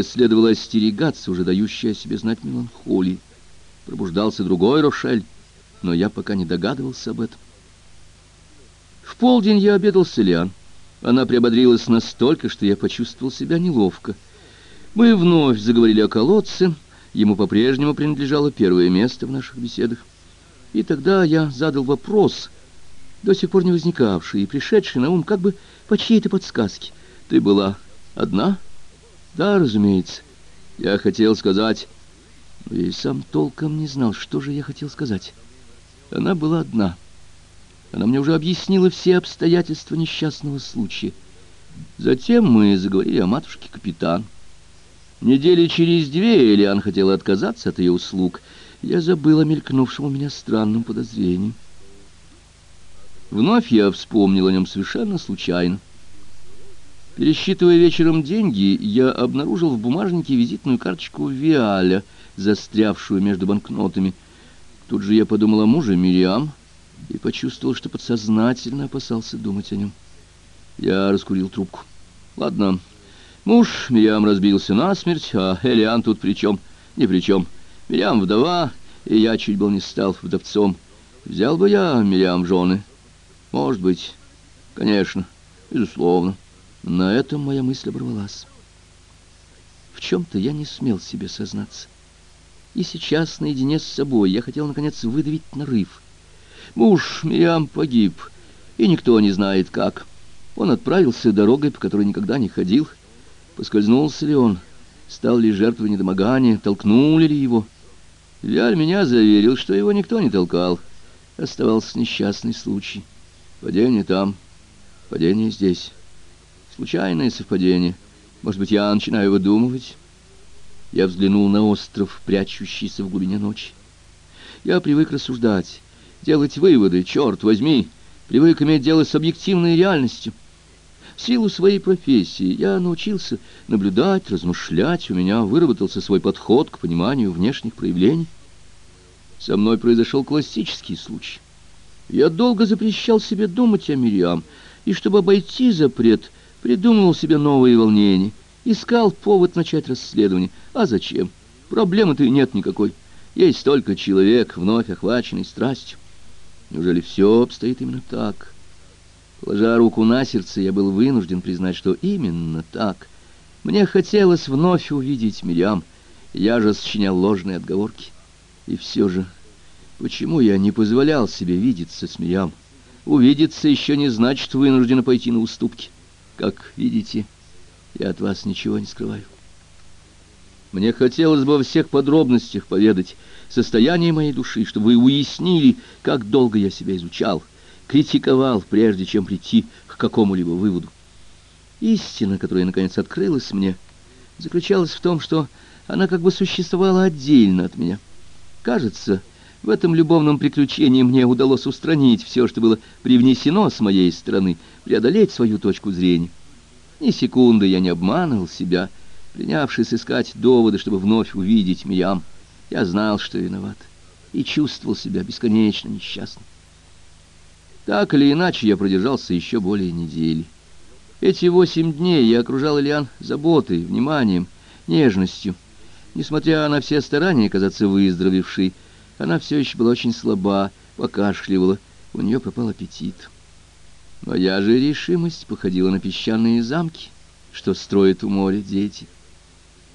следовало остерегаться, уже дающей о себе знать меланхолии. Пробуждался другой Рошель, но я пока не догадывался об этом. В полдень я обедал с Элиан. Она приободрилась настолько, что я почувствовал себя неловко. Мы вновь заговорили о колодце, ему по-прежнему принадлежало первое место в наших беседах. И тогда я задал вопрос, до сих пор не возникавший и пришедший на ум как бы по чьей-то подсказке. «Ты была одна?» Да, разумеется. Я хотел сказать... Но и сам толком не знал, что же я хотел сказать. Она была одна. Она мне уже объяснила все обстоятельства несчастного случая. Затем мы заговорили о матушке-капитан. Недели через две Элиан хотела отказаться от ее услуг. Я забыл о мелькнувшем у меня странном подозрении. Вновь я вспомнил о нем совершенно случайно. Пересчитывая вечером деньги, я обнаружил в бумажнике визитную карточку Виаля, застрявшую между банкнотами. Тут же я подумал о муже Мириам и почувствовал, что подсознательно опасался думать о нем. Я раскурил трубку. Ладно, муж Мириам разбился насмерть, а Элиан тут при чем? Ни при чем. Мириам вдова, и я чуть был не стал вдовцом. Взял бы я Мириам жены? Может быть. Конечно, безусловно. На этом моя мысль оборвалась. В чем-то я не смел себе сознаться. И сейчас, наедине с собой, я хотел, наконец, выдавить нарыв. Муж Мириам погиб, и никто не знает, как. Он отправился дорогой, по которой никогда не ходил. Поскользнулся ли он? Стал ли жертвой недомогания? Толкнули ли его? Вяль меня заверил, что его никто не толкал. Оставался несчастный случай. Падение там, падение здесь. Случайное совпадение. Может быть, я начинаю выдумывать? Я взглянул на остров, прячущийся в глубине ночи. Я привык рассуждать, делать выводы, черт возьми, привык иметь дело с объективной реальностью. В силу своей профессии я научился наблюдать, размышлять, у меня выработался свой подход к пониманию внешних проявлений. Со мной произошел классический случай. Я долго запрещал себе думать о Мириам, и чтобы обойти запрет — Придумывал себе новые волнения, искал повод начать расследование. А зачем? Проблемы-то нет никакой. Есть только человек, вновь охваченный страстью. Неужели все обстоит именно так? Положа руку на сердце, я был вынужден признать, что именно так. Мне хотелось вновь увидеть Мириам. Я же сочинял ложные отговорки. И все же, почему я не позволял себе видеться с Мириам? Увидеться еще не значит вынужденно пойти на уступки. Как видите, я от вас ничего не скрываю. Мне хотелось бы во всех подробностях поведать состояние моей души, чтобы вы уяснили, как долго я себя изучал, критиковал, прежде чем прийти к какому-либо выводу. Истина, которая наконец открылась мне, заключалась в том, что она как бы существовала отдельно от меня. Кажется, в этом любовном приключении мне удалось устранить все, что было привнесено с моей стороны, преодолеть свою точку зрения. Ни секунды я не обманывал себя, принявшись искать доводы, чтобы вновь увидеть Миям. Я знал, что виноват, и чувствовал себя бесконечно несчастным. Так или иначе, я продержался еще более недели. Эти восемь дней я окружал Ильян заботой, вниманием, нежностью. Несмотря на все старания казаться выздоровевшей, она все еще была очень слаба, покашливала, у нее пропал аппетит. Моя же решимость походила на песчаные замки, что строят у моря дети.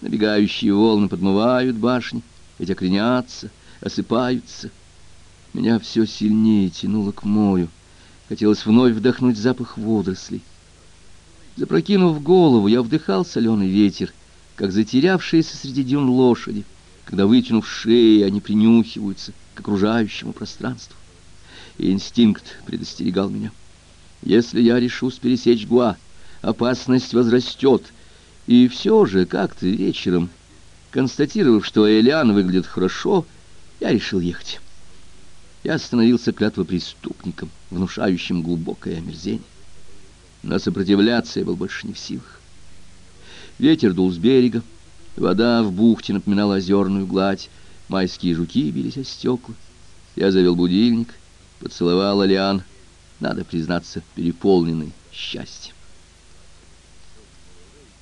Набегающие волны подмывают башни, эти окренятся, осыпаются. Меня все сильнее тянуло к морю. Хотелось вновь вдохнуть запах водорослей. Запрокинув голову, я вдыхал соленый ветер, как затерявшиеся среди дюн лошади когда, вытянув шеи, они принюхиваются к окружающему пространству. И инстинкт предостерегал меня. Если я решусь пересечь Гуа, опасность возрастет. И все же как-то вечером, констатировав, что Элиан выглядит хорошо, я решил ехать. Я становился клятвопреступником, внушающим глубокое омерзение. Но сопротивляться я был больше не в силах. Ветер дул с берега, Вода в бухте напоминала озерную гладь, майские жуки бились о стекла. Я завел будильник, поцеловал Алиан, надо признаться, переполненный счастьем.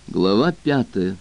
Глава пятая.